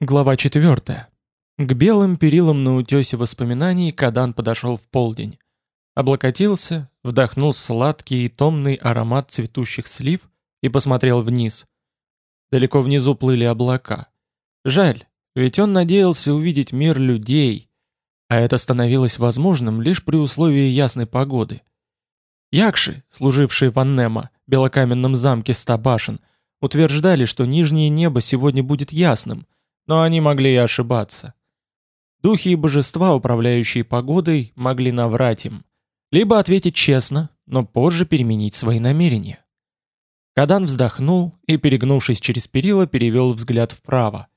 Глава 4. К белым перилам на утесе воспоминаний Кадан подошел в полдень. Облокотился, вдохнул сладкий и томный аромат цветущих слив и посмотрел вниз. Далеко внизу плыли облака. Жаль, ведь он надеялся увидеть мир людей, а это становилось возможным лишь при условии ясной погоды. Якши, служившие в Аннема, белокаменном замке ста башен, утверждали, что нижнее небо сегодня будет ясным – но они могли и ошибаться. Духи и божества, управляющие погодой, могли наврать им, либо ответить честно, но позже переменить свои намерения. Кадан вздохнул и, перегнувшись через перила, перевел взгляд вправо.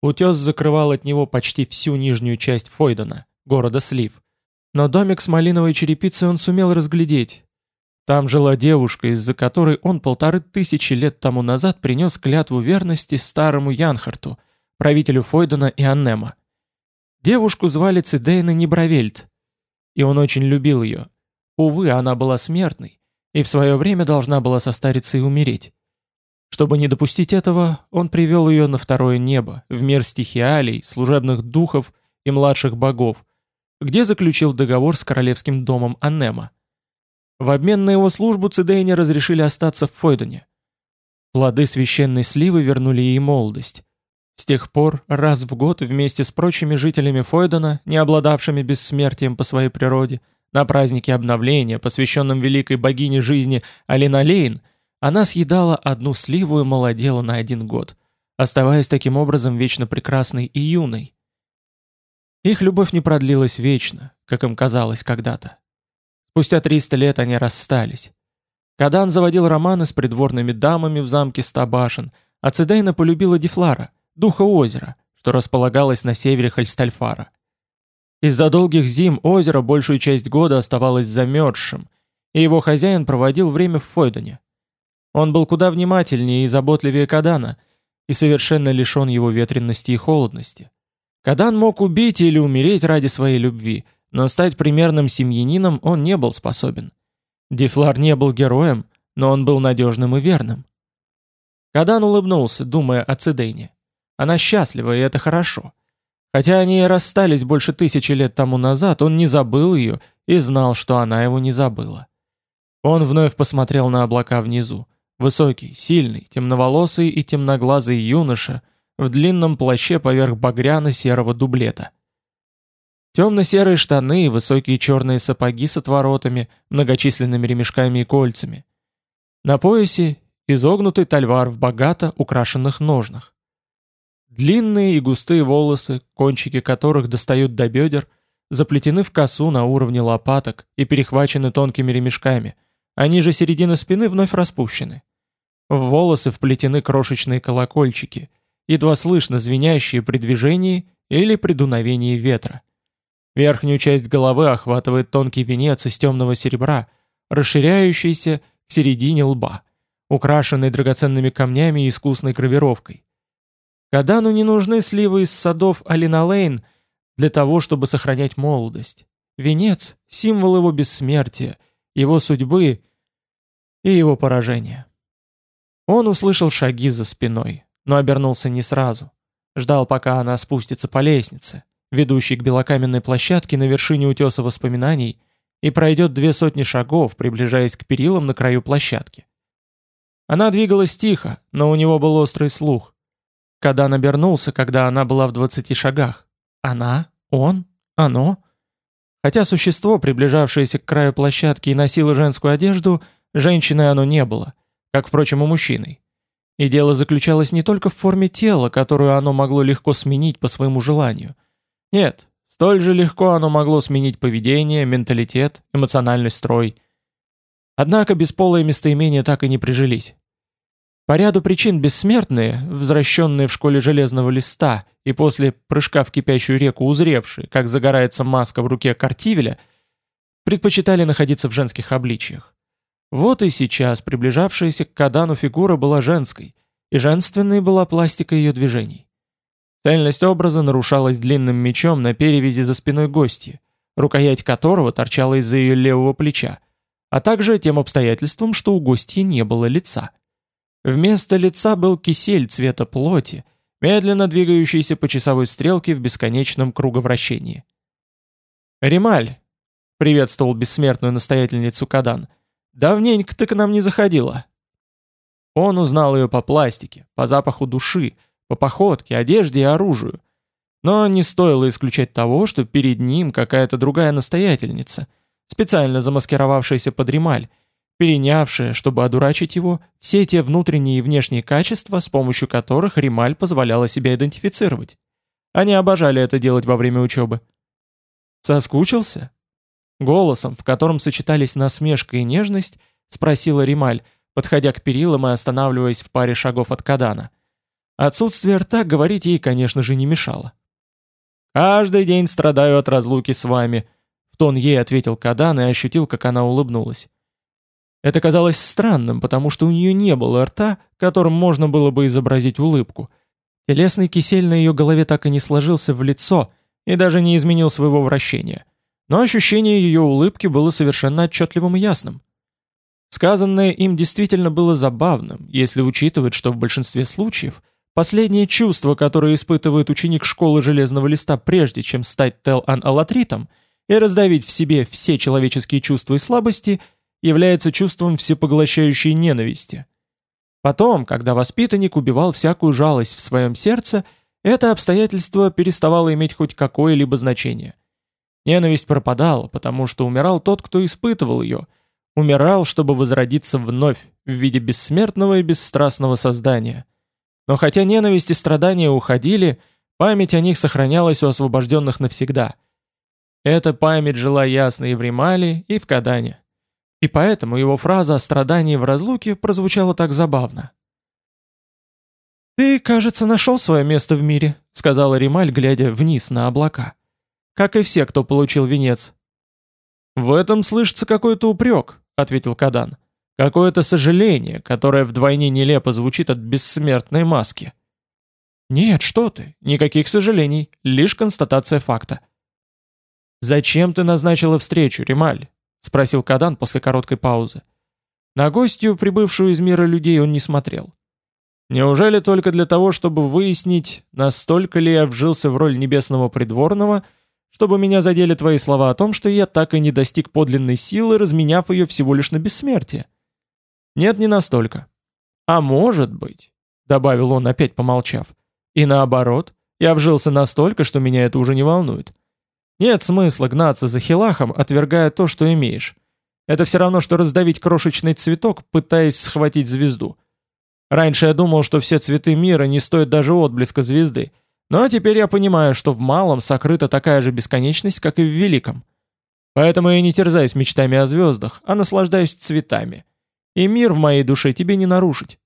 Утес закрывал от него почти всю нижнюю часть Фойдена, города Слив. Но домик с малиновой черепицей он сумел разглядеть. Там жила девушка, из-за которой он полторы тысячи лет тому назад принес клятву верности старому Янхарту, правителю Фойдена и Аннема. Девушку звали Цидейна Небравельд, и он очень любил ее. Увы, она была смертной, и в свое время должна была состариться и умереть. Чтобы не допустить этого, он привел ее на второе небо, в мир стихиалей, служебных духов и младших богов, где заключил договор с королевским домом Аннема. В обмен на его службу Цидейне разрешили остаться в Фойдене. Плоды священной сливы вернули ей молодость, с тех пор, раз в год вместе с прочими жителями Фойдена, не обладавшими бессмертием по своей природе, на празднике обновления, посвященном великой богине жизни Алина Лейн, она съедала одну сливу и молодела на один год, оставаясь таким образом вечно прекрасной и юной. Их любовь не продлилась вечно, как им казалось когда-то. Спустя 300 лет они расстались. Кадан заводил романы с придворными дамами в замке Стабашин, а Цидейна полюбила Дифлара – духа озера, что располагалось на севере Хальстальфара. Из-за долгих зим озеро большую часть года оставалось замерзшим, и его хозяин проводил время в Фойдоне. Он был куда внимательнее и заботливее Кадана, и совершенно лишен его ветренности и холодности. Кадан мог убить или умереть ради своей любви, но стать примерным семьянином он не был способен. Дифлар не был героем, но он был надежным и верным. Кадан улыбнулся, думая о Цидейне. Она счастлива, и это хорошо. Хотя они и расстались больше тысячи лет тому назад, он не забыл ее и знал, что она его не забыла. Он вновь посмотрел на облака внизу. Высокий, сильный, темноволосый и темноглазый юноша в длинном плаще поверх багряно-серого дублета. Темно-серые штаны и высокие черные сапоги с отворотами, многочисленными ремешками и кольцами. На поясе изогнутый тальвар в богато украшенных ножнах. Длинные и густые волосы, кончики которых достают до бедер, заплетены в косу на уровне лопаток и перехвачены тонкими ремешками, они же середины спины вновь распущены. В волосы вплетены крошечные колокольчики, едва слышно звенящие при движении или при дуновении ветра. Верхнюю часть головы охватывает тонкий венец из темного серебра, расширяющийся к середине лба, украшенный драгоценными камнями и искусной гравировкой. Кадану не нужны сливы из садов Алиналейн для того, чтобы сохранять молодость. Венец — символ его бессмертия, его судьбы и его поражения. Он услышал шаги за спиной, но обернулся не сразу. Ждал, пока она спустится по лестнице, ведущей к белокаменной площадке на вершине утеса воспоминаний, и пройдет две сотни шагов, приближаясь к перилам на краю площадки. Она двигалась тихо, но у него был острый слух. Кадан обернулся, когда она была в двадцати шагах. Она? Он? Оно? Хотя существо, приближавшееся к краю площадки и носило женскую одежду, женщиной оно не было, как, впрочем, и мужчиной. И дело заключалось не только в форме тела, которую оно могло легко сменить по своему желанию. Нет, столь же легко оно могло сменить поведение, менталитет, эмоциональный строй. Однако бесполые местоимения так и не прижились. По ряду причин бессмертные, возвращенные в школе железного листа и после прыжка в кипящую реку узревшие, как загорается маска в руке Картивеля, предпочитали находиться в женских обличиях. Вот и сейчас приближавшаяся к Кадану фигура была женской, и женственной была пластика ее движений. Цельность образа нарушалась длинным мечом на перевязи за спиной гостья, рукоять которого торчала из-за ее левого плеча, а также тем обстоятельством, что у гостьи не было лица. Вместо лица был кисель цвета плоти, медленно двигающийся по часовой стрелке в бесконечном круговращении. «Ремаль!» — приветствовал бессмертную настоятельницу Кадан. «Давненько ты к нам не заходила». Он узнал ее по пластике, по запаху души, по походке, одежде и оружию. Но не стоило исключать того, что перед ним какая-то другая настоятельница, специально замаскировавшаяся под Ремаль, перенявшая, чтобы одурачить его, все те внутренние и внешние качества, с помощью которых Ремаль позволяла себя идентифицировать. Они обожали это делать во время учебы. «Соскучился?» Голосом, в котором сочетались насмешка и нежность, спросила Рималь, подходя к перилам и останавливаясь в паре шагов от Кадана. Отсутствие рта говорить ей, конечно же, не мешало. «Каждый день страдаю от разлуки с вами», — в тон ей ответил Кадан и ощутил, как она улыбнулась. Это казалось странным, потому что у нее не было рта, которым можно было бы изобразить улыбку. Телесный кисель на ее голове так и не сложился в лицо и даже не изменил своего вращения но ощущение ее улыбки было совершенно отчетливым и ясным. Сказанное им действительно было забавным, если учитывать, что в большинстве случаев последнее чувство, которое испытывает ученик школы Железного Листа прежде, чем стать Тел-Ан-Алатритом и раздавить в себе все человеческие чувства и слабости, является чувством всепоглощающей ненависти. Потом, когда воспитанник убивал всякую жалость в своем сердце, это обстоятельство переставало иметь хоть какое-либо значение – Ненависть пропадала, потому что умирал тот, кто испытывал ее. Умирал, чтобы возродиться вновь, в виде бессмертного и бесстрастного создания. Но хотя ненависть и страдания уходили, память о них сохранялась у освобожденных навсегда. Эта память жила ясно и в Римале, и в Кадане. И поэтому его фраза о страдании в разлуке прозвучала так забавно. «Ты, кажется, нашел свое место в мире», — сказала Рималь, глядя вниз на облака как и все, кто получил венец. «В этом слышится какой-то упрек», — ответил Кадан. «Какое-то сожаление, которое вдвойне нелепо звучит от бессмертной маски». «Нет, что ты, никаких сожалений, лишь констатация факта». «Зачем ты назначила встречу, Ремаль?» — спросил Кадан после короткой паузы. На гостью, прибывшую из мира людей, он не смотрел. «Неужели только для того, чтобы выяснить, настолько ли я вжился в роль небесного придворного — чтобы меня задели твои слова о том, что я так и не достиг подлинной силы, разменяв ее всего лишь на бессмертие. Нет, не настолько. А может быть, добавил он, опять помолчав, и наоборот, я вжился настолько, что меня это уже не волнует. Нет смысла гнаться за хилахом, отвергая то, что имеешь. Это все равно, что раздавить крошечный цветок, пытаясь схватить звезду. Раньше я думал, что все цветы мира не стоят даже отблеска звезды, но теперь я понимаю, что в малом сокрыта такая же бесконечность, как и в великом. Поэтому я не терзаюсь мечтами о звездах, а наслаждаюсь цветами. И мир в моей душе тебе не нарушить.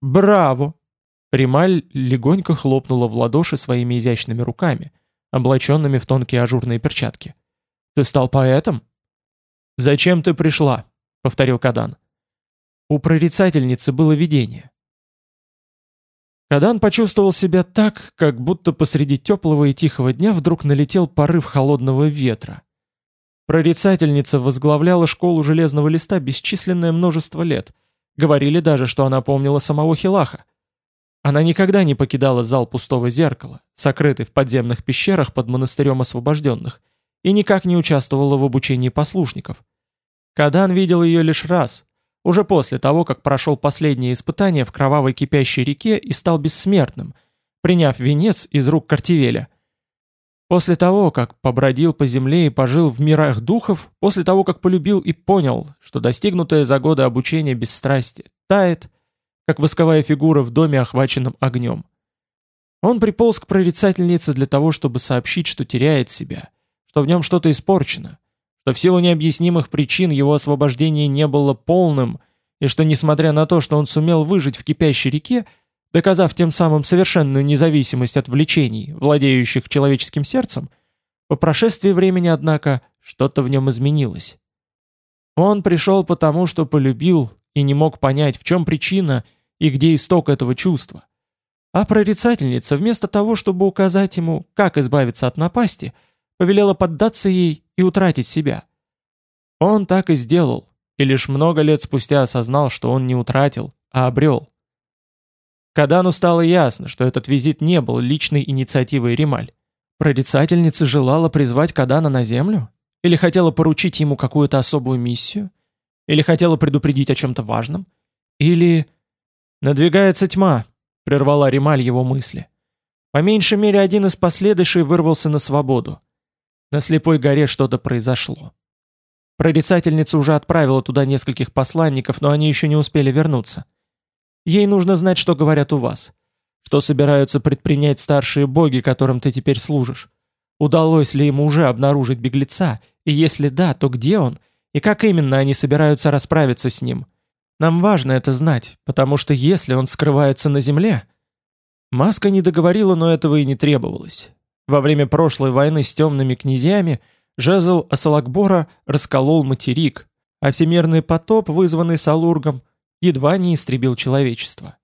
Браво! Рималь легонько хлопнула в ладоши своими изящными руками, облаченными в тонкие ажурные перчатки. Ты стал поэтом? Зачем ты пришла? Повторил Кадан. У прорицательницы было видение. Кадан почувствовал себя так, как будто посреди теплого и тихого дня вдруг налетел порыв холодного ветра. Прорицательница возглавляла школу железного листа бесчисленное множество лет. Говорили даже, что она помнила самого Хилаха. Она никогда не покидала зал пустого зеркала, сокрытый в подземных пещерах под монастырем освобожденных, и никак не участвовала в обучении послушников. Кадан видел ее лишь раз, уже после того, как прошел последнее испытание в кровавой кипящей реке и стал бессмертным, приняв венец из рук Картивеля. После того, как побродил по земле и пожил в мирах духов, после того, как полюбил и понял, что достигнутое за годы обучения бесстрастие тает, как восковая фигура в доме, охваченном огнем. Он приполз к прорицательнице для того, чтобы сообщить, что теряет себя, что в нем что-то испорчено, что в силу необъяснимых причин его освобождение не было полным, и что несмотря на то, что он сумел выжить в кипящей реке, доказав тем самым совершенную независимость от влечений, владеющих человеческим сердцем, по прошествии времени, однако, что-то в нем изменилось. Он пришел потому, что полюбил и не мог понять, в чем причина и где исток этого чувства. А прорицательница, вместо того, чтобы указать ему, как избавиться от напасти, повелела поддаться ей и утратить себя. Он так и сделал, и лишь много лет спустя осознал, что он не утратил, а обрел. Кадану стало ясно, что этот визит не был личной инициативой Рималь. Прорицательница желала призвать Кадана на землю? Или хотела поручить ему какую-то особую миссию? Или хотела предупредить о чем-то важном? Или... «Надвигается тьма», — прервала Рималь его мысли. По меньшей мере один из последующих вырвался на свободу. На слепой горе что-то произошло. Прорицательница уже отправила туда нескольких посланников, но они еще не успели вернуться. Ей нужно знать, что говорят у вас. Что собираются предпринять старшие боги, которым ты теперь служишь. Удалось ли ему уже обнаружить беглеца, и если да, то где он, и как именно они собираются расправиться с ним. Нам важно это знать, потому что если он скрывается на земле... Маска не договорила, но этого и не требовалось. Во время прошлой войны с темными князьями жезл Асалакбора расколол материк, а всемирный потоп, вызванный Салургом, едва не истребил человечество.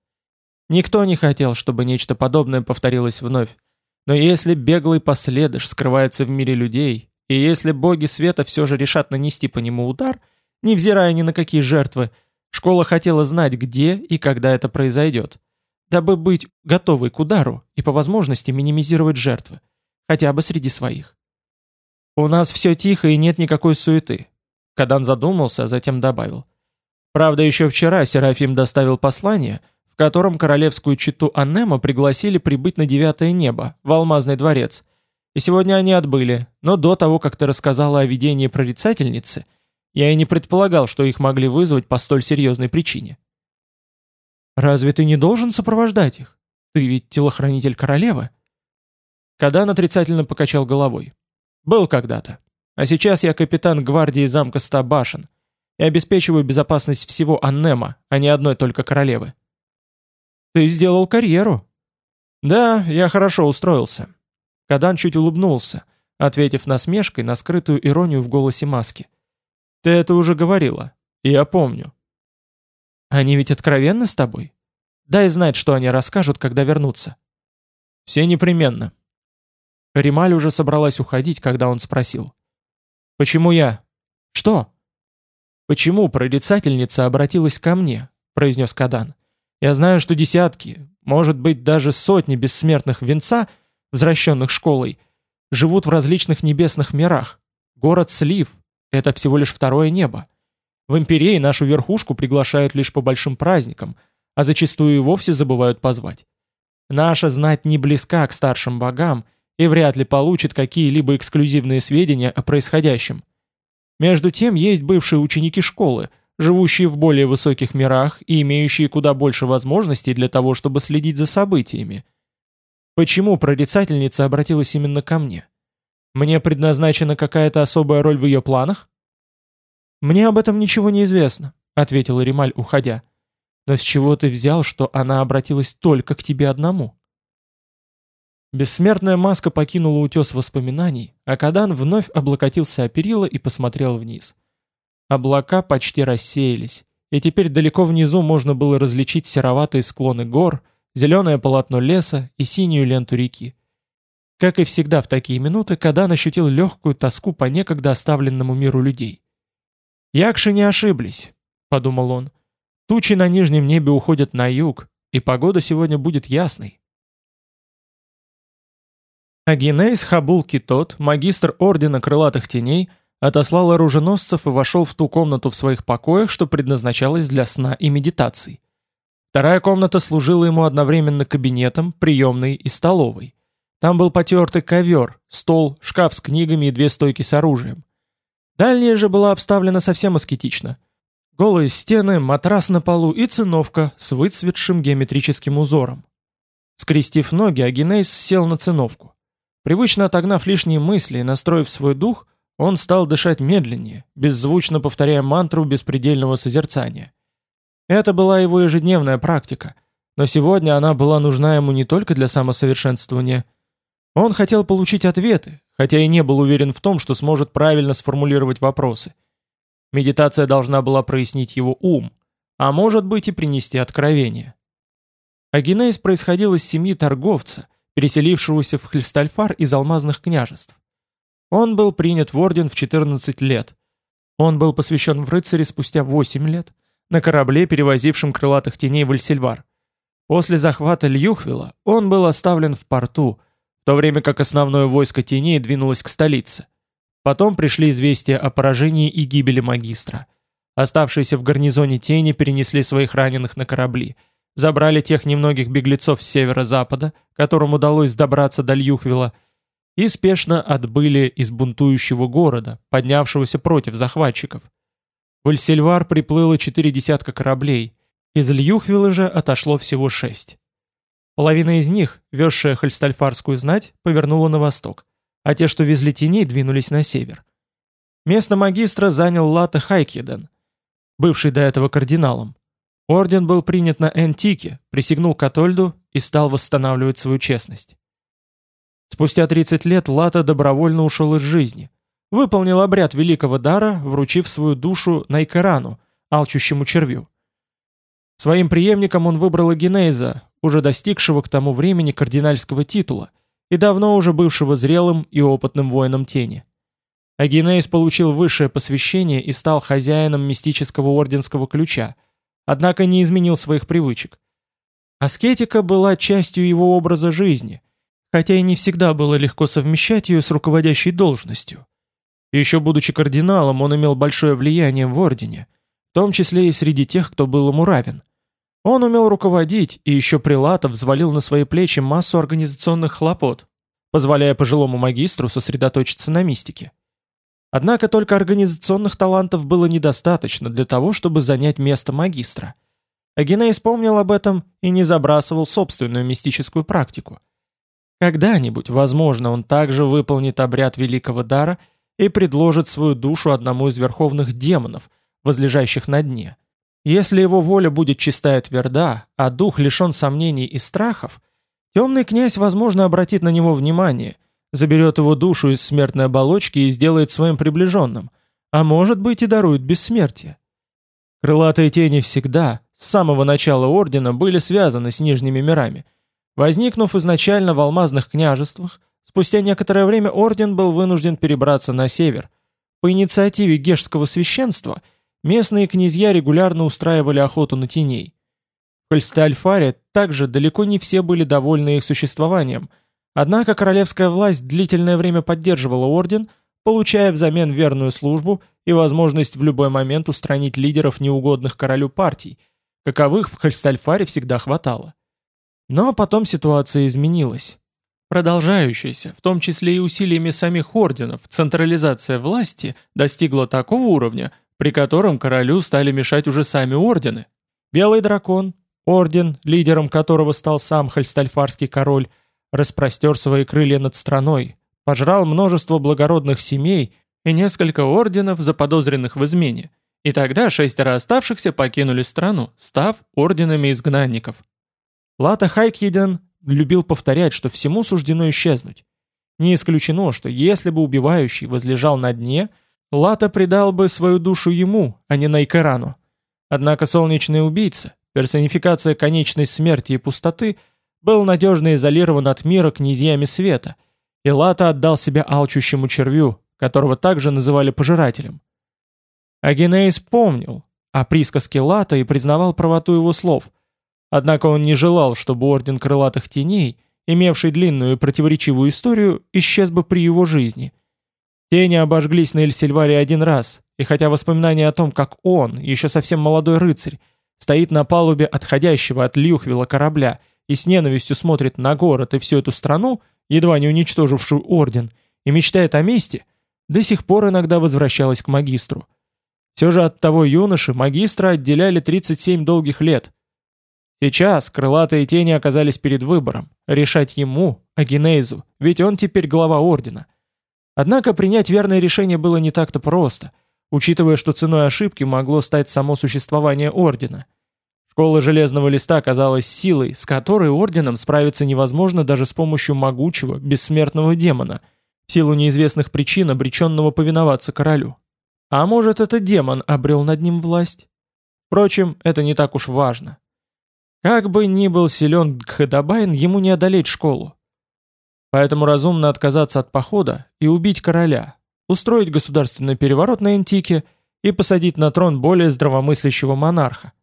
Никто не хотел, чтобы нечто подобное повторилось вновь. Но если беглый последыш скрывается в мире людей, и если боги света все же решат нанести по нему удар, невзирая ни на какие жертвы, школа хотела знать, где и когда это произойдет дабы быть готовой к удару и по возможности минимизировать жертвы, хотя бы среди своих. «У нас все тихо и нет никакой суеты», — Кадан задумался, а затем добавил. «Правда, еще вчера Серафим доставил послание, в котором королевскую читу Аннема пригласили прибыть на девятое небо, в Алмазный дворец. И сегодня они отбыли, но до того, как ты рассказала о видении прорицательницы, я и не предполагал, что их могли вызвать по столь серьезной причине». Разве ты не должен сопровождать их? Ты ведь телохранитель королевы. Кадан отрицательно покачал головой. Был когда-то. А сейчас я капитан гвардии замка Ста башен и обеспечиваю безопасность всего Аннема, а не одной только королевы. Ты сделал карьеру. Да, я хорошо устроился. Кадан чуть улыбнулся, ответив насмешкой на скрытую иронию в голосе маски. Ты это уже говорила. Я помню. Они ведь откровенны с тобой? Дай знать, что они расскажут, когда вернутся. Все непременно. Рималь уже собралась уходить, когда он спросил. Почему я? Что? Почему прорицательница обратилась ко мне? произнес Кадан. Я знаю, что десятки, может быть даже сотни бессмертных венца, возвращенных школой, живут в различных небесных мирах. Город Слив — это всего лишь второе небо. В империи нашу верхушку приглашают лишь по большим праздникам, а зачастую и вовсе забывают позвать. Наша знать не близка к старшим богам и вряд ли получит какие-либо эксклюзивные сведения о происходящем. Между тем есть бывшие ученики школы, живущие в более высоких мирах и имеющие куда больше возможностей для того, чтобы следить за событиями. Почему прорицательница обратилась именно ко мне? Мне предназначена какая-то особая роль в ее планах? «Мне об этом ничего не известно», — ответила Рималь, уходя. «Но с чего ты взял, что она обратилась только к тебе одному?» Бессмертная маска покинула утес воспоминаний, а Кадан вновь облокотился о перила и посмотрел вниз. Облака почти рассеялись, и теперь далеко внизу можно было различить сероватые склоны гор, зеленое полотно леса и синюю ленту реки. Как и всегда в такие минуты, Кадан ощутил легкую тоску по некогда оставленному миру людей. «Якши не ошиблись», — подумал он. «Тучи на нижнем небе уходят на юг, и погода сегодня будет ясной». Агинейс Хабул Китот, магистр Ордена Крылатых Теней, отослал оруженосцев и вошел в ту комнату в своих покоях, что предназначалась для сна и медитаций. Вторая комната служила ему одновременно кабинетом, приемной и столовой. Там был потертый ковер, стол, шкаф с книгами и две стойки с оружием. Дальняя же была обставлена совсем аскетично. Голые стены, матрас на полу и циновка с выцветшим геометрическим узором. Скрестив ноги, Агинейс сел на циновку. Привычно отогнав лишние мысли и настроив свой дух, он стал дышать медленнее, беззвучно повторяя мантру беспредельного созерцания. Это была его ежедневная практика, но сегодня она была нужна ему не только для самосовершенствования. Он хотел получить ответы, хотя и не был уверен в том, что сможет правильно сформулировать вопросы. Медитация должна была прояснить его ум, а может быть и принести откровение. Агинейс происходил из семьи торговца, переселившегося в Хлистальфар из алмазных княжеств. Он был принят в орден в 14 лет. Он был посвящен в рыцари спустя 8 лет, на корабле, перевозившем крылатых теней в Эльсильвар. После захвата Льюхвилла он был оставлен в порту, в то время как основное войско теней двинулось к столице. Потом пришли известия о поражении и гибели магистра. Оставшиеся в гарнизоне тени перенесли своих раненых на корабли, забрали тех немногих беглецов с северо-запада, которым удалось добраться до Льюхвилла, и спешно отбыли из бунтующего города, поднявшегося против захватчиков. В Эльсельвар приплыло четыре десятка кораблей, из Льюхвилла же отошло всего шесть. Половина из них, везшая хольстальфарскую знать, повернула на восток, а те, что везли теней, двинулись на север. Место магистра занял Лата Хайкеден, бывший до этого кардиналом. Орден был принят на Энтике, присягнул Катольду и стал восстанавливать свою честность. Спустя 30 лет Лата добровольно ушел из жизни, выполнил обряд великого дара, вручив свою душу Найкерану, алчущему червю. Своим преемником он выбрал Эгенейза, уже достигшего к тому времени кардинальского титула и давно уже бывшего зрелым и опытным воином тени. Агинейс получил высшее посвящение и стал хозяином мистического орденского ключа, однако не изменил своих привычек. Аскетика была частью его образа жизни, хотя и не всегда было легко совмещать ее с руководящей должностью. Еще будучи кардиналом, он имел большое влияние в ордене, в том числе и среди тех, кто был ему равен. Он умел руководить и еще прилатов взвалил на свои плечи массу организационных хлопот, позволяя пожилому магистру сосредоточиться на мистике. Однако только организационных талантов было недостаточно для того, чтобы занять место магистра. Агиней вспомнил об этом и не забрасывал собственную мистическую практику. Когда-нибудь, возможно, он также выполнит обряд великого дара и предложит свою душу одному из верховных демонов, возлежащих на дне. Если его воля будет чиста и тверда, а дух лишен сомнений и страхов, темный князь, возможно, обратит на него внимание заберет его душу из смертной оболочки и сделает своим приближенным, а может быть и дарует бессмертие. Крылатые тени всегда, с самого начала Ордена, были связаны с Нижними мирами. Возникнув изначально в алмазных княжествах, спустя некоторое время Орден был вынужден перебраться на север. По инициативе гешского священства местные князья регулярно устраивали охоту на теней. В Хольстальфаре также далеко не все были довольны их существованием – Однако королевская власть длительное время поддерживала орден, получая взамен верную службу и возможность в любой момент устранить лидеров неугодных королю партий, каковых в Хальстальфаре всегда хватало. Но потом ситуация изменилась. Продолжающаяся, в том числе и усилиями самих орденов, централизация власти достигла такого уровня, при котором королю стали мешать уже сами ордены. Белый дракон, орден, лидером которого стал сам Хальстальфарский король, распростер свои крылья над страной, пожрал множество благородных семей и несколько орденов, заподозренных в измене, и тогда шестеро оставшихся покинули страну, став орденами изгнанников. Лата Хайкиден любил повторять, что всему суждено исчезнуть. Не исключено, что если бы убивающий возлежал на дне, Лата предал бы свою душу ему, а не Найкерану. Однако солнечный убийца, персонификация конечной смерти и пустоты – был надежно изолирован от мира князьями света, и Лата отдал себя алчущему червю, которого также называли пожирателем. Агенеис помнил о присказке Лата и признавал правоту его слов, однако он не желал, чтобы Орден Крылатых Теней, имевший длинную и противоречивую историю, исчез бы при его жизни. Тени обожглись на Эльсильваре один раз, и хотя воспоминания о том, как он, еще совсем молодой рыцарь, стоит на палубе отходящего от Люхвила корабля – и с ненавистью смотрит на город и всю эту страну, едва не уничтожившую орден, и мечтает о мести, до сих пор иногда возвращалась к магистру. Все же от того юноши магистра отделяли 37 долгих лет. Сейчас крылатые тени оказались перед выбором, решать ему, Агинейзу, ведь он теперь глава ордена. Однако принять верное решение было не так-то просто, учитывая, что ценой ошибки могло стать само существование ордена – Школа Железного Листа оказалась силой, с которой орденом справиться невозможно даже с помощью могучего, бессмертного демона, в силу неизвестных причин обреченного повиноваться королю. А может, этот демон обрел над ним власть? Впрочем, это не так уж важно. Как бы ни был силен Гхадабайн, ему не одолеть школу. Поэтому разумно отказаться от похода и убить короля, устроить государственный переворот на Энтике и посадить на трон более здравомыслящего монарха.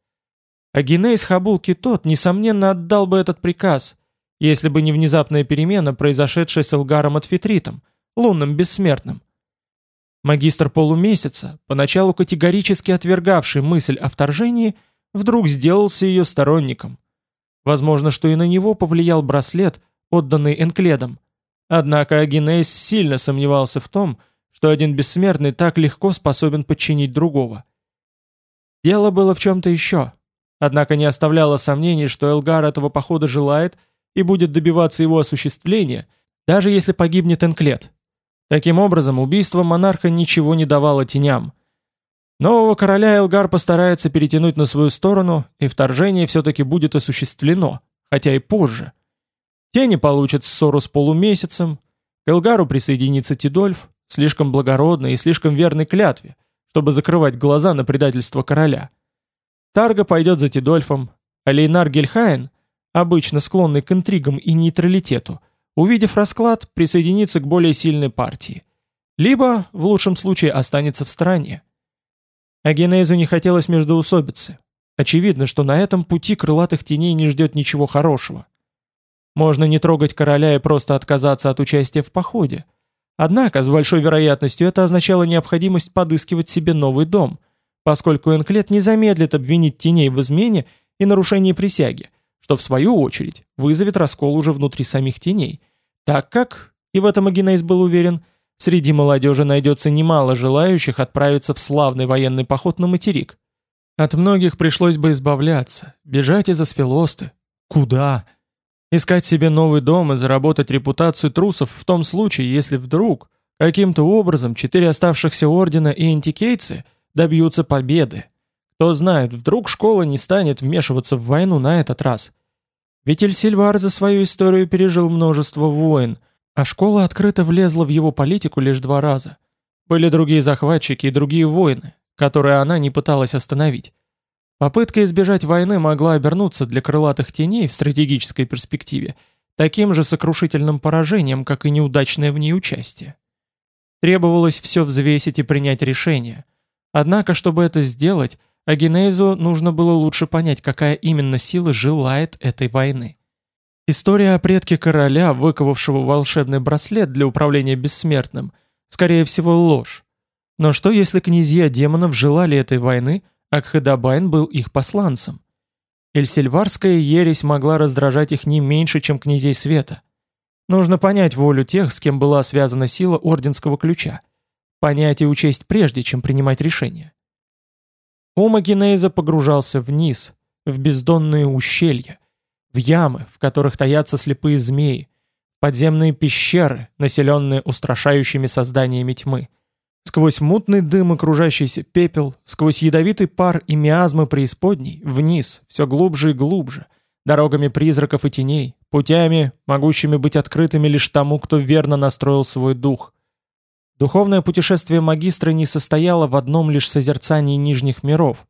А Генейс Хабулки тот, несомненно, отдал бы этот приказ, если бы не внезапная перемена, произошедшая с Элгаром Атфитритом, лунным бессмертным. Магистр полумесяца, поначалу категорически отвергавший мысль о вторжении, вдруг сделался ее сторонником. Возможно, что и на него повлиял браслет, отданный Энкледом. Однако Агинейс сильно сомневался в том, что один бессмертный так легко способен подчинить другого. Дело было в чем-то еще. Однако не оставляло сомнений, что Элгар этого похода желает и будет добиваться его осуществления, даже если погибнет Энклет. Таким образом, убийство монарха ничего не давало теням. Нового короля Элгар постарается перетянуть на свою сторону, и вторжение все-таки будет осуществлено, хотя и позже. Тени получат ссору с полумесяцем, к Элгару присоединится Тидольф, слишком благородный и слишком верный клятве, чтобы закрывать глаза на предательство короля. Тарга пойдет за Тидольфом, а Лейнар Гельхайн, обычно склонный к интригам и нейтралитету, увидев расклад, присоединится к более сильной партии. Либо, в лучшем случае, останется в стороне. А Генезу не хотелось междоусобицы. Очевидно, что на этом пути крылатых теней не ждет ничего хорошего. Можно не трогать короля и просто отказаться от участия в походе. Однако, с большой вероятностью, это означало необходимость подыскивать себе новый дом – поскольку Энклет не замедлит обвинить теней в измене и нарушении присяги, что в свою очередь вызовет раскол уже внутри самих теней, так как, и в этом Агенейс был уверен, среди молодежи найдется немало желающих отправиться в славный военный поход на материк. От многих пришлось бы избавляться, бежать из Асфилосты. Куда? Искать себе новый дом и заработать репутацию трусов в том случае, если вдруг, каким-то образом, четыре оставшихся ордена и антикейцы – добьются победы. Кто знает, вдруг школа не станет вмешиваться в войну на этот раз. Ведь Эльсильвар за свою историю пережил множество войн, а школа открыто влезла в его политику лишь два раза. Были другие захватчики и другие войны, которые она не пыталась остановить. Попытка избежать войны могла обернуться для крылатых теней в стратегической перспективе таким же сокрушительным поражением, как и неудачное в ней участие. Требовалось все взвесить и принять решение, Однако, чтобы это сделать, Агенезу нужно было лучше понять, какая именно сила желает этой войны. История о предке короля, выковавшего волшебный браслет для управления бессмертным, скорее всего ложь. Но что если князья демонов желали этой войны, а Кхедабайн был их посланцем? Эльсильварская ересь могла раздражать их не меньше, чем князей света. Нужно понять волю тех, с кем была связана сила Орденского ключа. Понять и учесть прежде, чем принимать решение. Ум Агенеза погружался вниз, в бездонные ущелья, в ямы, в которых таятся слепые змеи, подземные пещеры, населенные устрашающими созданиями тьмы. Сквозь мутный дым и кружащийся пепел, сквозь ядовитый пар и миазмы преисподней, вниз, все глубже и глубже, дорогами призраков и теней, путями, могущими быть открытыми лишь тому, кто верно настроил свой дух. Духовное путешествие магистра не состояло в одном лишь созерцании нижних миров.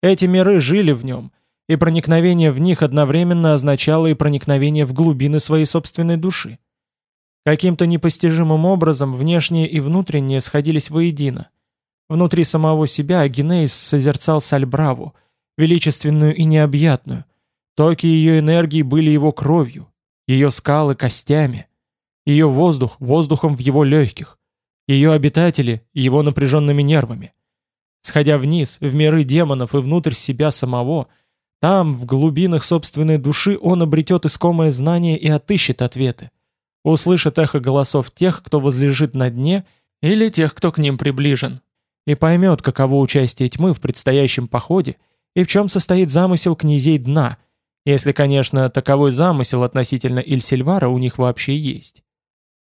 Эти миры жили в нем, и проникновение в них одновременно означало и проникновение в глубины своей собственной души. Каким-то непостижимым образом внешнее и внутреннее сходились воедино. Внутри самого себя Генейс созерцал Сальбраву, величественную и необъятную. Токи ее энергии были его кровью, ее скалы костями, ее воздух воздухом в его легких, ее обитатели его напряженными нервами. Сходя вниз, в миры демонов и внутрь себя самого, там, в глубинах собственной души, он обретет искомое знание и отыщет ответы. Услышит эхо голосов тех, кто возлежит на дне, или тех, кто к ним приближен. И поймет, каково участие тьмы в предстоящем походе и в чем состоит замысел князей дна, если, конечно, таковой замысел относительно Ильсильвара у них вообще есть.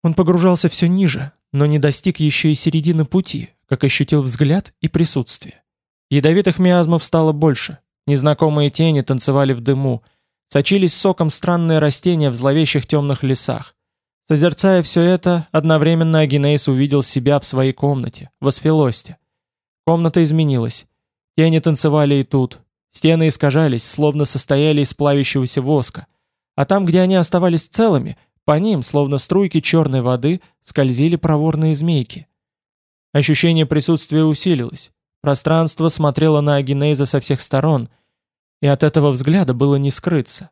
Он погружался все ниже, но не достиг еще и середины пути, как ощутил взгляд и присутствие. Ядовитых миазмов стало больше, незнакомые тени танцевали в дыму, сочились соком странные растения в зловещих темных лесах. Созерцая все это, одновременно Агинейс увидел себя в своей комнате, в Асфилосте. Комната изменилась. Тени танцевали и тут. Стены искажались, словно состояли из плавящегося воска. А там, где они оставались целыми, по ним, словно струйки черной воды, скользили проворные змейки. Ощущение присутствия усилилось. Пространство смотрело на Агинейза со всех сторон. и от этого взгляда было не скрыться.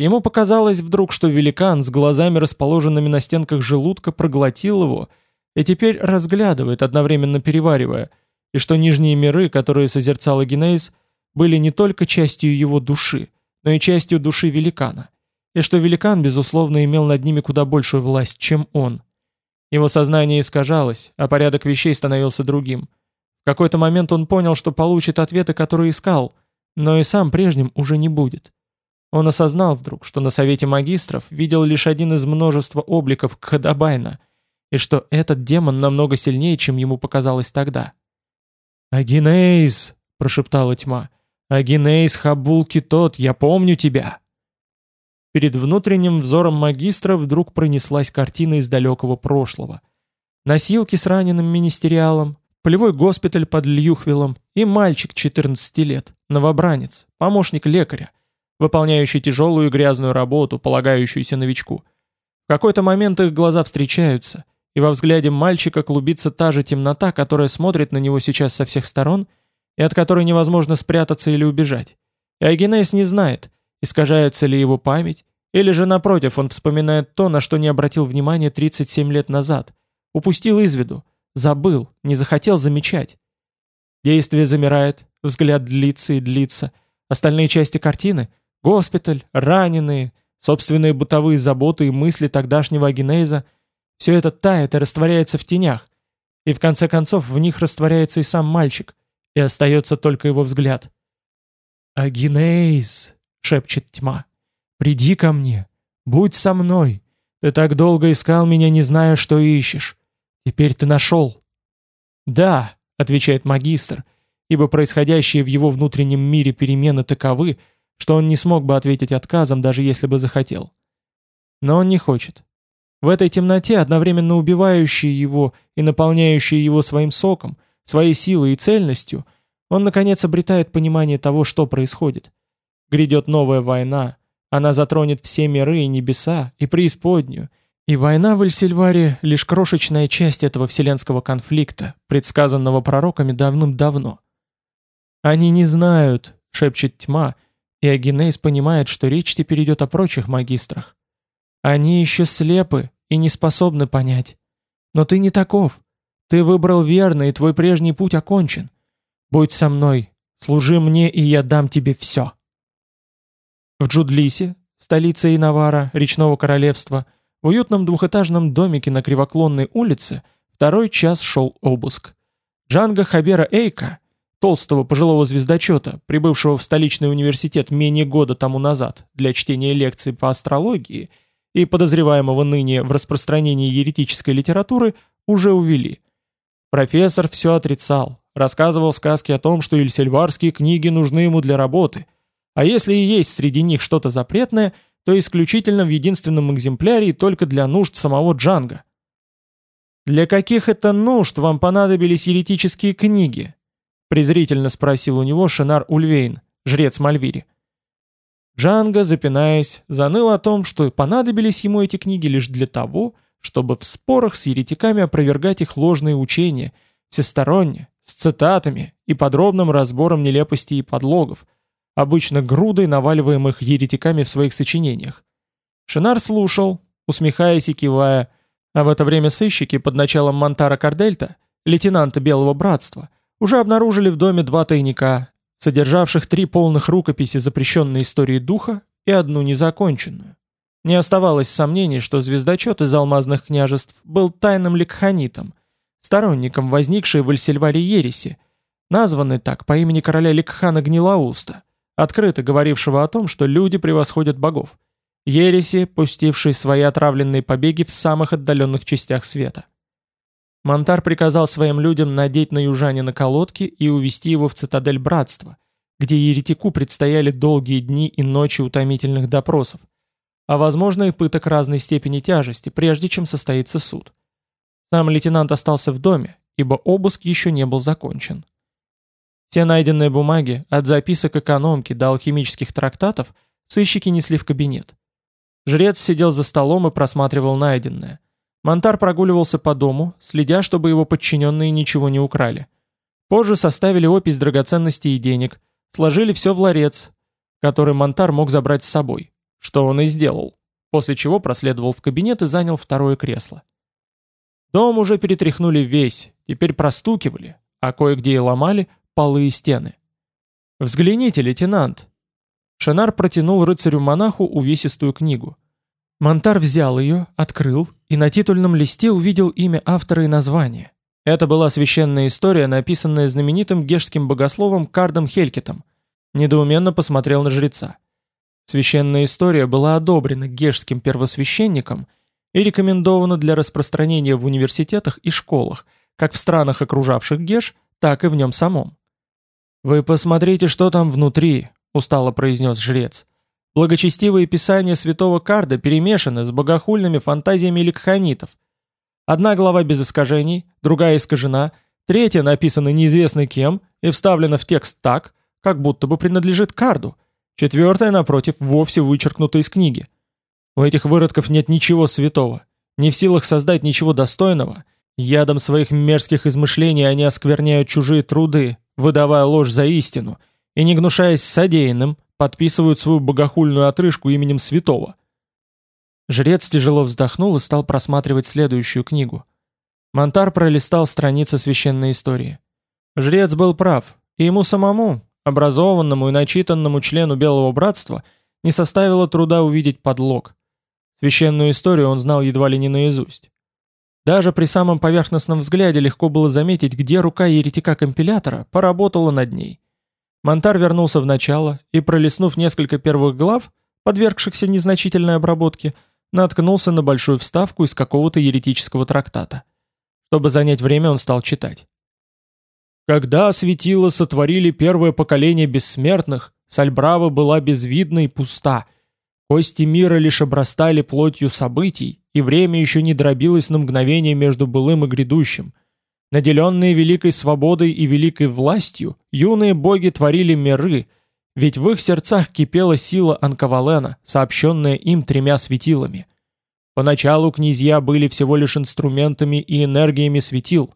Ему показалось вдруг, что великан с глазами, расположенными на стенках желудка, проглотил его и теперь разглядывает, одновременно переваривая, и что нижние миры, которые созерцал Генейс, были не только частью его души, но и частью души великана, и что великан, безусловно, имел над ними куда большую власть, чем он. Его сознание искажалось, а порядок вещей становился другим. В какой-то момент он понял, что получит ответы, которые искал, но и сам прежним уже не будет. Он осознал вдруг, что на Совете Магистров видел лишь один из множества обликов Кхадабайна, и что этот демон намного сильнее, чем ему показалось тогда. «Агинейс!» — прошептала тьма. «Агинейс Хабулки тот, я помню тебя!» Перед внутренним взором магистра вдруг пронеслась картина из далекого прошлого. Носилки с раненым министериалом, полевой госпиталь под Льюхвиллом и мальчик 14 лет, новобранец, помощник лекаря, выполняющий тяжелую и грязную работу, полагающуюся новичку. В какой-то момент их глаза встречаются, и во взгляде мальчика клубится та же темнота, которая смотрит на него сейчас со всех сторон, и от которой невозможно спрятаться или убежать. И Агенес не знает – Искажается ли его память, или же напротив он вспоминает то, на что не обратил внимания 37 лет назад, упустил из виду, забыл, не захотел замечать. Действие замирает, взгляд длится и длится. Остальные части картины — госпиталь, раненые, собственные бытовые заботы и мысли тогдашнего Агенеза — все это тает и растворяется в тенях. И в конце концов в них растворяется и сам мальчик, и остается только его взгляд. «Агинейз!» — шепчет тьма. «Приди ко мне, будь со мной. Ты так долго искал меня, не зная, что ищешь. Теперь ты нашел». «Да», — отвечает магистр, ибо происходящие в его внутреннем мире перемены таковы, что он не смог бы ответить отказом, даже если бы захотел. Но он не хочет. В этой темноте, одновременно убивающей его и наполняющей его своим соком, своей силой и цельностью, он, наконец, обретает понимание того, что происходит. Грядет новая война. Она затронет все миры и небеса, и преисподнюю. И война в Эльсильваре — лишь крошечная часть этого вселенского конфликта, предсказанного пророками давным-давно. «Они не знают», — шепчет тьма, и Агинейс понимает, что речь теперь идет о прочих магистрах. «Они еще слепы и не способны понять. Но ты не таков. Ты выбрал верно, и твой прежний путь окончен. Будь со мной, служи мне, и я дам тебе все». В Джудлисе, столице Инавара, речного королевства, в уютном двухэтажном домике на Кривоклонной улице второй час шел обыск. Джанга Хабера Эйка, толстого пожилого звездочета, прибывшего в столичный университет менее года тому назад для чтения лекций по астрологии и подозреваемого ныне в распространении еретической литературы, уже увели. Профессор все отрицал, рассказывал сказки о том, что ильсельварские книги нужны ему для работы – а если и есть среди них что-то запретное, то исключительно в единственном экземпляре и только для нужд самого Джанга. «Для каких это нужд вам понадобились еретические книги?» Презрительно спросил у него Шинар Ульвейн, жрец Мальвири. Джанга, запинаясь, заныл о том, что понадобились ему эти книги лишь для того, чтобы в спорах с еретиками опровергать их ложные учения, всесторонне, с цитатами и подробным разбором нелепостей и подлогов – обычно грудой наваливаемых еретиками в своих сочинениях. Шинар слушал, усмехаясь и кивая, а в это время сыщики под началом Монтара Кардельта, лейтенанта Белого Братства, уже обнаружили в доме два тайника, содержавших три полных рукописи запрещенной истории духа и одну незаконченную. Не оставалось сомнений, что звездочет из алмазных княжеств был тайным ликханитом, сторонником возникшей в Эльсильваре ереси, названной так по имени короля Ликхана Гнилауста – открыто говорившего о том, что люди превосходят богов, ереси, пустившие свои отравленные побеги в самых отдаленных частях света. Монтар приказал своим людям надеть на южанина колодки и увести его в цитадель Братства, где еретику предстояли долгие дни и ночи утомительных допросов, а возможно и пыток разной степени тяжести, прежде чем состоится суд. Сам лейтенант остался в доме, ибо обыск еще не был закончен. Все найденные бумаги, от записок экономки до алхимических трактатов, сыщики несли в кабинет. Жрец сидел за столом и просматривал найденное. Монтар прогуливался по дому, следя, чтобы его подчиненные ничего не украли. Позже составили опись драгоценностей и денег, сложили все в ларец. который Монтар мог забрать с собой, что он и сделал, после чего проследовал в кабинет и занял второе кресло. Дом уже перетряхнули весь, теперь простукивали, а кое-где и ломали полы и стены. «Взгляните, лейтенант!» Шенар протянул рыцарю-монаху увесистую книгу. Монтар взял ее, открыл, и на титульном листе увидел имя автора и название. Это была священная история, написанная знаменитым гешским богословом Кардом Хелькетом. Недоуменно посмотрел на жреца. Священная история была одобрена гешским первосвященником и рекомендована для распространения в университетах и школах, как в странах, окружавших Геш, так и в нем самом. «Вы посмотрите, что там внутри», — устало произнес жрец. Благочестивые писания святого Карда перемешаны с богохульными фантазиями ликханитов. Одна глава без искажений, другая искажена, третья написана неизвестно кем и вставлена в текст так, как будто бы принадлежит Карду, четвертая, напротив, вовсе вычеркнута из книги. У этих выродков нет ничего святого, не в силах создать ничего достойного. Ядом своих мерзких измышлений они оскверняют чужие труды, выдавая ложь за истину, и не гнушаясь содеянным, подписывают свою богохульную отрыжку именем святого. Жрец тяжело вздохнул и стал просматривать следующую книгу. Монтар пролистал страницы священной истории. Жрец был прав, и ему самому, образованному и начитанному члену Белого Братства, не составило труда увидеть подлог. Священную историю он знал едва ли не наизусть. Даже при самом поверхностном взгляде легко было заметить, где рука еретика-компилятора поработала над ней. Монтар вернулся в начало и, пролистнув несколько первых глав, подвергшихся незначительной обработке, наткнулся на большую вставку из какого-то еретического трактата. Чтобы занять время, он стал читать. Когда светило сотворили первое поколение бессмертных, Сальбрава была безвидна и пуста. Кости мира лишь обрастали плотью событий, и время еще не дробилось на мгновение между былым и грядущим. Наделенные великой свободой и великой властью, юные боги творили миры, ведь в их сердцах кипела сила Анкавалена, сообщенная им тремя светилами. Поначалу князья были всего лишь инструментами и энергиями светил,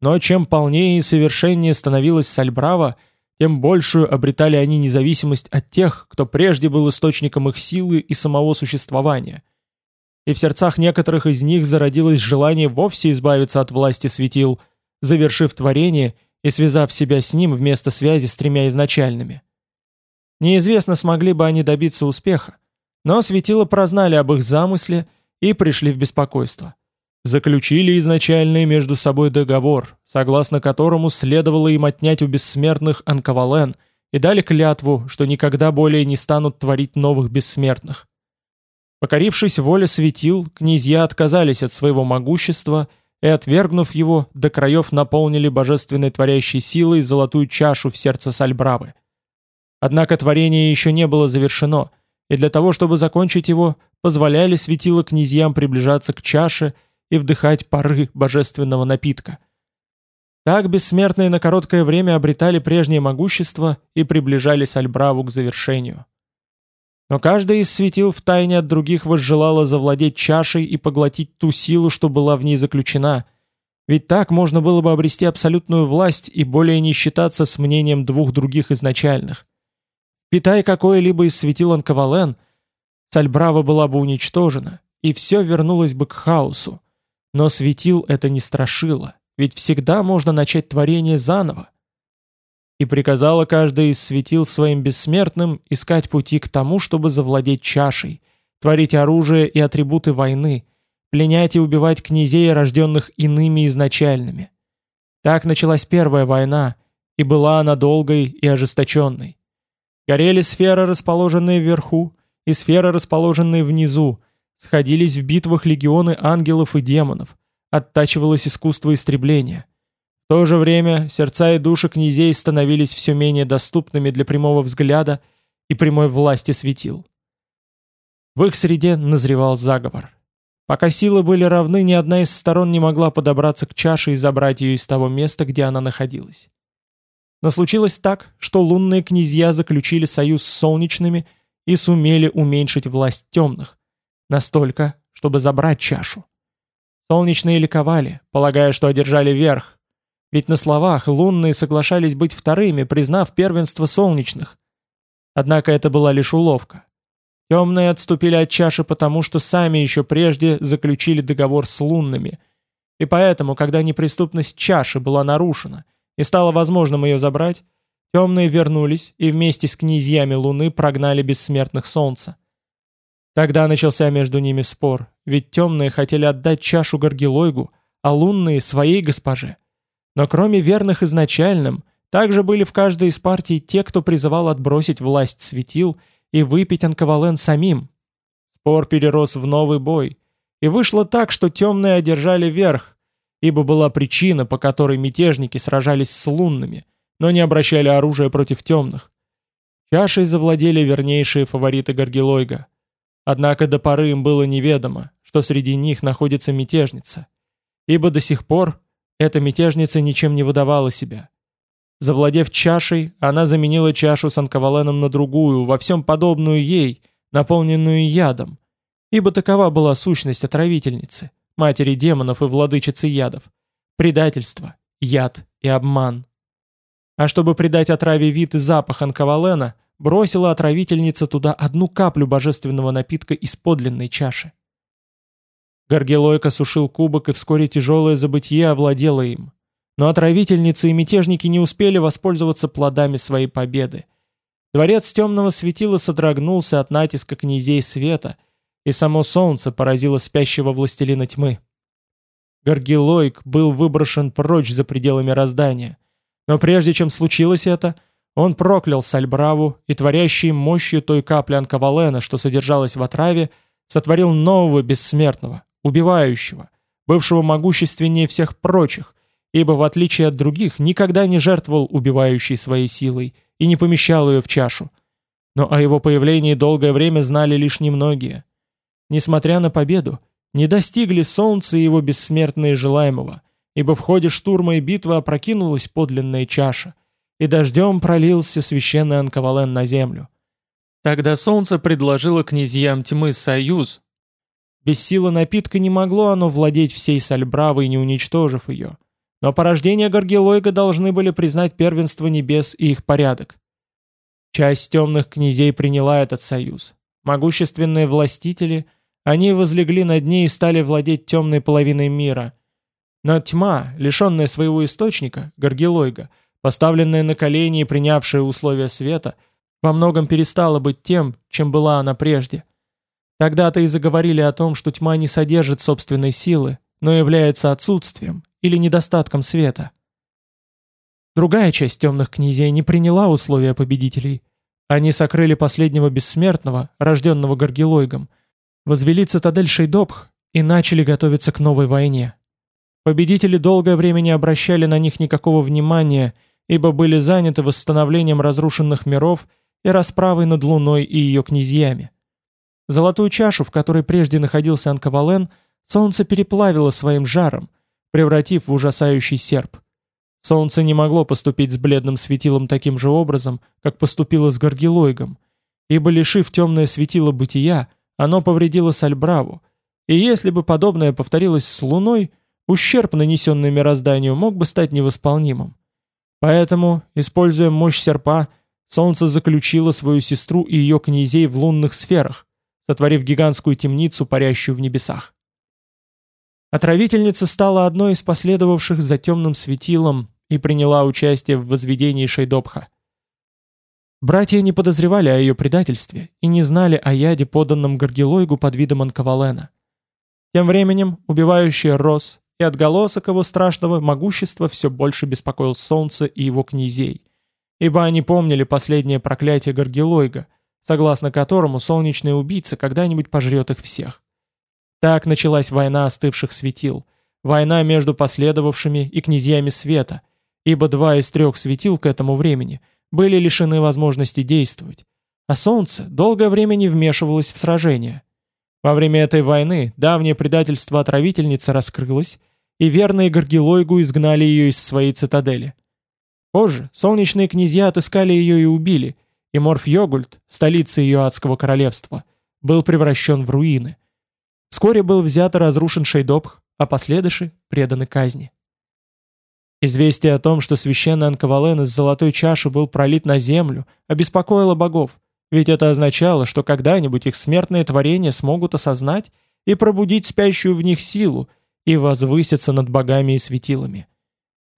но чем полнее и совершеннее становилась Сальбрава, тем большую обретали они независимость от тех, кто прежде был источником их силы и самого существования. И в сердцах некоторых из них зародилось желание вовсе избавиться от власти светил – завершив творение и связав себя с ним вместо связи с тремя изначальными. Неизвестно, смогли бы они добиться успеха, но светило прознали об их замысле и пришли в беспокойство. Заключили изначальный между собой договор, согласно которому следовало им отнять у бессмертных Анкавален и дали клятву, что никогда более не станут творить новых бессмертных. Покорившись воле светил, князья отказались от своего могущества и, и, отвергнув его, до краев наполнили божественной творящей силой золотую чашу в сердце Сальбравы. Однако творение еще не было завершено, и для того, чтобы закончить его, позволяли светило князьям приближаться к чаше и вдыхать пары божественного напитка. Так бессмертные на короткое время обретали прежнее могущество и приближали Сальбраву к завершению. Но каждый из светил втайне от других возжелало завладеть чашей и поглотить ту силу, что была в ней заключена. Ведь так можно было бы обрести абсолютную власть и более не считаться с мнением двух других изначальных. Питай какое-либо из светил Анкавален, Сальбрава была бы уничтожена, и все вернулось бы к хаосу. Но светил это не страшило, ведь всегда можно начать творение заново и приказала каждый из светил своим бессмертным искать пути к тому, чтобы завладеть чашей, творить оружие и атрибуты войны, пленять и убивать князей, рожденных иными изначальными. Так началась первая война, и была она долгой и ожесточенной. Горели сферы, расположенные вверху, и сферы, расположенные внизу, сходились в битвах легионы ангелов и демонов, оттачивалось искусство истребления то же время сердца и души князей становились все менее доступными для прямого взгляда и прямой власти светил. В их среде назревал заговор. Пока силы были равны, ни одна из сторон не могла подобраться к чаше и забрать ее из того места, где она находилась. Но случилось так, что лунные князья заключили союз с солнечными и сумели уменьшить власть темных, настолько, чтобы забрать чашу. Солнечные ликовали, полагая, что одержали верх, ведь на словах лунные соглашались быть вторыми, признав первенство солнечных. Однако это была лишь уловка. Темные отступили от чаши потому, что сами еще прежде заключили договор с лунными. И поэтому, когда неприступность чаши была нарушена и стало возможным ее забрать, темные вернулись и вместе с князьями луны прогнали бессмертных солнца. Тогда начался между ними спор, ведь темные хотели отдать чашу Горгилойгу, а лунные — своей госпоже. Но кроме верных изначальным, также были в каждой из партий те, кто призывал отбросить власть светил и выпить Анкавален самим. Спор перерос в новый бой, и вышло так, что темные одержали верх, ибо была причина, по которой мятежники сражались с лунными, но не обращали оружия против темных. Чашей завладели вернейшие фавориты Горгилойга. Однако до поры им было неведомо, что среди них находится мятежница, ибо до сих пор эта мятежница ничем не выдавала себя. Завладев чашей, она заменила чашу с анкаваленом на другую, во всем подобную ей, наполненную ядом, ибо такова была сущность отравительницы, матери демонов и владычицы ядов, предательство, яд и обман. А чтобы придать отраве вид и запах анкавалена, бросила отравительница туда одну каплю божественного напитка из подлинной чаши. Горгелойка сушил кубок, и вскоре тяжелое забытье овладело им. Но отравительницы и мятежники не успели воспользоваться плодами своей победы. Дворец темного светила содрогнулся от натиска князей света, и само солнце поразило спящего властелина тьмы. Горгилойк был выброшен прочь за пределы мироздания. Но прежде чем случилось это, он проклял Сальбраву и творящей мощью той капли Анкавалена, что содержалась в отраве, сотворил нового бессмертного, убивающего, бывшего могущественнее всех прочих, ибо в отличие от других никогда не жертвовал убивающей своей силой и не помещал ее в чашу. Но о его появлении долгое время знали лишь немногие. Несмотря на победу, не достигли солнца и его бессмертные желаемого, ибо в ходе штурма и битвы опрокинулась подлинная чаша, и дождем пролился священный Анкавален на землю. Тогда солнце предложило князьям тьмы союз. Без силы напитка не могло оно владеть всей Сальбравой, не уничтожив ее. Но порождения Горгилойга должны были признать первенство небес и их порядок. Часть темных князей приняла этот союз. Могущественные властители, они возлегли над ней и стали владеть темной половиной мира. Но тьма, лишенная своего источника, Горгилойга, поставленная на колени и принявшая условия света, во многом перестала быть тем, чем была она прежде. Тогда-то и заговорили о том, что тьма не содержит собственной силы, но является отсутствием, или недостатком света. Другая часть темных князей не приняла условия победителей. Они сокрыли последнего бессмертного, рожденного Горгилойгом, возвели цитадель Шейдобх и начали готовиться к новой войне. Победители долгое время не обращали на них никакого внимания, ибо были заняты восстановлением разрушенных миров и расправой над Луной и ее князьями. Золотую чашу, в которой прежде находился Анкавален, солнце переплавило своим жаром, превратив в ужасающий серп. Солнце не могло поступить с бледным светилом таким же образом, как поступило с Горгилойгом, ибо, лишив темное светило бытия, оно повредило Сальбраву, и если бы подобное повторилось с Луной, ущерб, нанесенный мирозданию, мог бы стать невосполнимым. Поэтому, используя мощь серпа, Солнце заключило свою сестру и ее князей в лунных сферах, сотворив гигантскую темницу, парящую в небесах. Отравительница стала одной из последовавших за темным светилом и приняла участие в возведении Шейдобха. Братья не подозревали о ее предательстве и не знали о яде, поданном Горгилойгу под видом Анкавалена. Тем временем убивающий рос, и отголосок его страшного могущества все больше беспокоил солнце и его князей, ибо они помнили последнее проклятие Горгилойга, согласно которому солнечный убийца когда-нибудь пожрет их всех. Так началась война остывших светил, война между последовавшими и князьями света, ибо два из трех светил к этому времени были лишены возможности действовать, а солнце долгое время не вмешивалось в сражения. Во время этой войны давнее предательство отравительницы раскрылось, и верные Горгилойгу изгнали ее из своей цитадели. Позже солнечные князья отыскали ее и убили, и Морф-Йогульт, столица ее адского королевства, был превращен в руины. Вскоре был взят и разрушен Шейдобх, а последующие преданы казни. Известие о том, что священный Анкавален из золотой чаши был пролит на землю, обеспокоило богов, ведь это означало, что когда-нибудь их смертные творения смогут осознать и пробудить спящую в них силу и возвыситься над богами и светилами.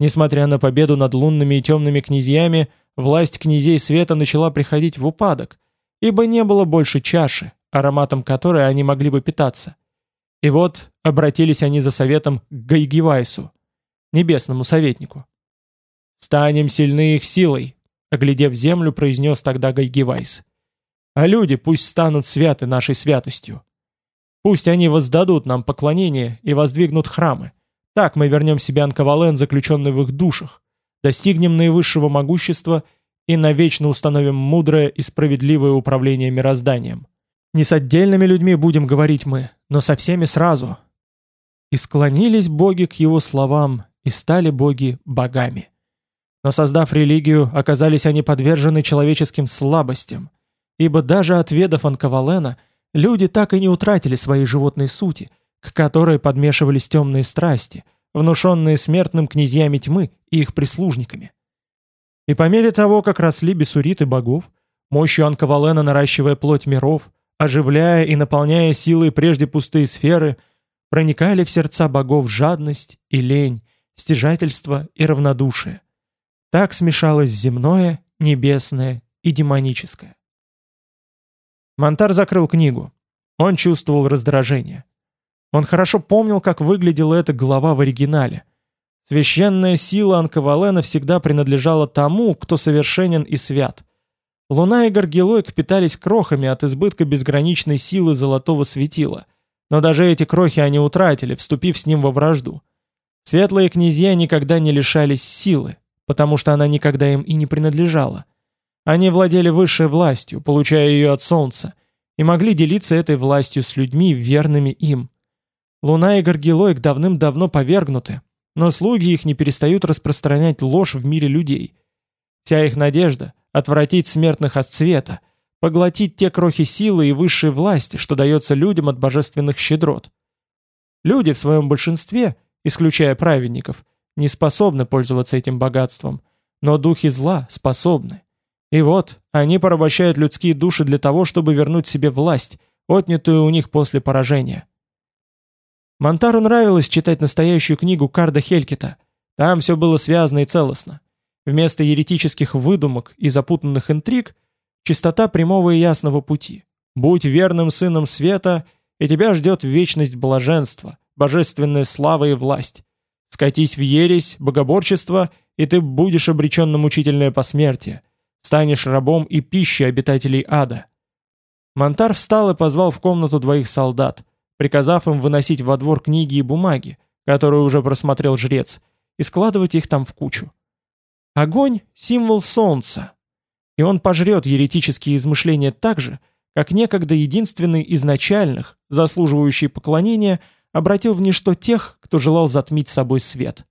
Несмотря на победу над лунными и темными князьями, власть князей света начала приходить в упадок, ибо не было больше чаши, ароматом которой они могли бы питаться. И вот обратились они за советом к Гайгивайсу, небесному советнику. «Станем сильны их силой», — оглядев землю, произнес тогда Гайгивайс. «А люди пусть станут святы нашей святостью. Пусть они воздадут нам поклонение и воздвигнут храмы. Так мы вернем себе Анкавален, заключенный в их душах, достигнем наивысшего могущества и навечно установим мудрое и справедливое управление мирозданием. Не с отдельными людьми будем говорить мы, но со всеми сразу». И склонились боги к его словам, и стали боги богами. Но создав религию, оказались они подвержены человеческим слабостям, ибо даже от ведов Анкавалена люди так и не утратили своей животной сути, к которой подмешивались темные страсти, внушенные смертным князьями тьмы и их прислужниками. И по мере того, как росли бесуриты богов, мощью Анкавалена наращивая плоть миров, оживляя и наполняя силой прежде пустые сферы, проникали в сердца богов жадность и лень, стяжательство и равнодушие. Так смешалось земное, небесное и демоническое. Монтар закрыл книгу. Он чувствовал раздражение. Он хорошо помнил, как выглядела эта глава в оригинале. Священная сила Анкавалена всегда принадлежала тому, кто совершенен и свят. Луна и Горгилойк питались крохами от избытка безграничной силы золотого светила. Но даже эти крохи они утратили, вступив с ним во вражду. Светлые князья никогда не лишались силы, потому что она никогда им и не принадлежала. Они владели высшей властью, получая ее от солнца, и могли делиться этой властью с людьми, верными им. Луна и Горгилойк давным-давно повергнуты, но слуги их не перестают распространять ложь в мире людей. Вся их надежда — отвратить смертных от света, поглотить те крохи силы и высшей власти, что дается людям от божественных щедрот. Люди в своем большинстве — исключая праведников, не способны пользоваться этим богатством, но духи зла способны. И вот, они порабощают людские души для того, чтобы вернуть себе власть, отнятую у них после поражения. Монтару нравилось читать настоящую книгу Карда Хелькита. Там все было связано и целостно. Вместо еретических выдумок и запутанных интриг – чистота прямого и ясного пути. Будь верным сыном света, и тебя ждет вечность блаженства, божественная слава и власть. Скатись в ересь, богоборчество, и ты будешь обречен на мучительное посмертие. Станешь рабом и пищей обитателей ада. Монтар встал и позвал в комнату двоих солдат, приказав им выносить во двор книги и бумаги, которые уже просмотрел жрец, и складывать их там в кучу. Огонь — символ солнца, и он пожрет еретические измышления так же, как некогда единственный изначальных, заслуживающий поклонения — обратил в ничто тех, кто желал затмить собой свет.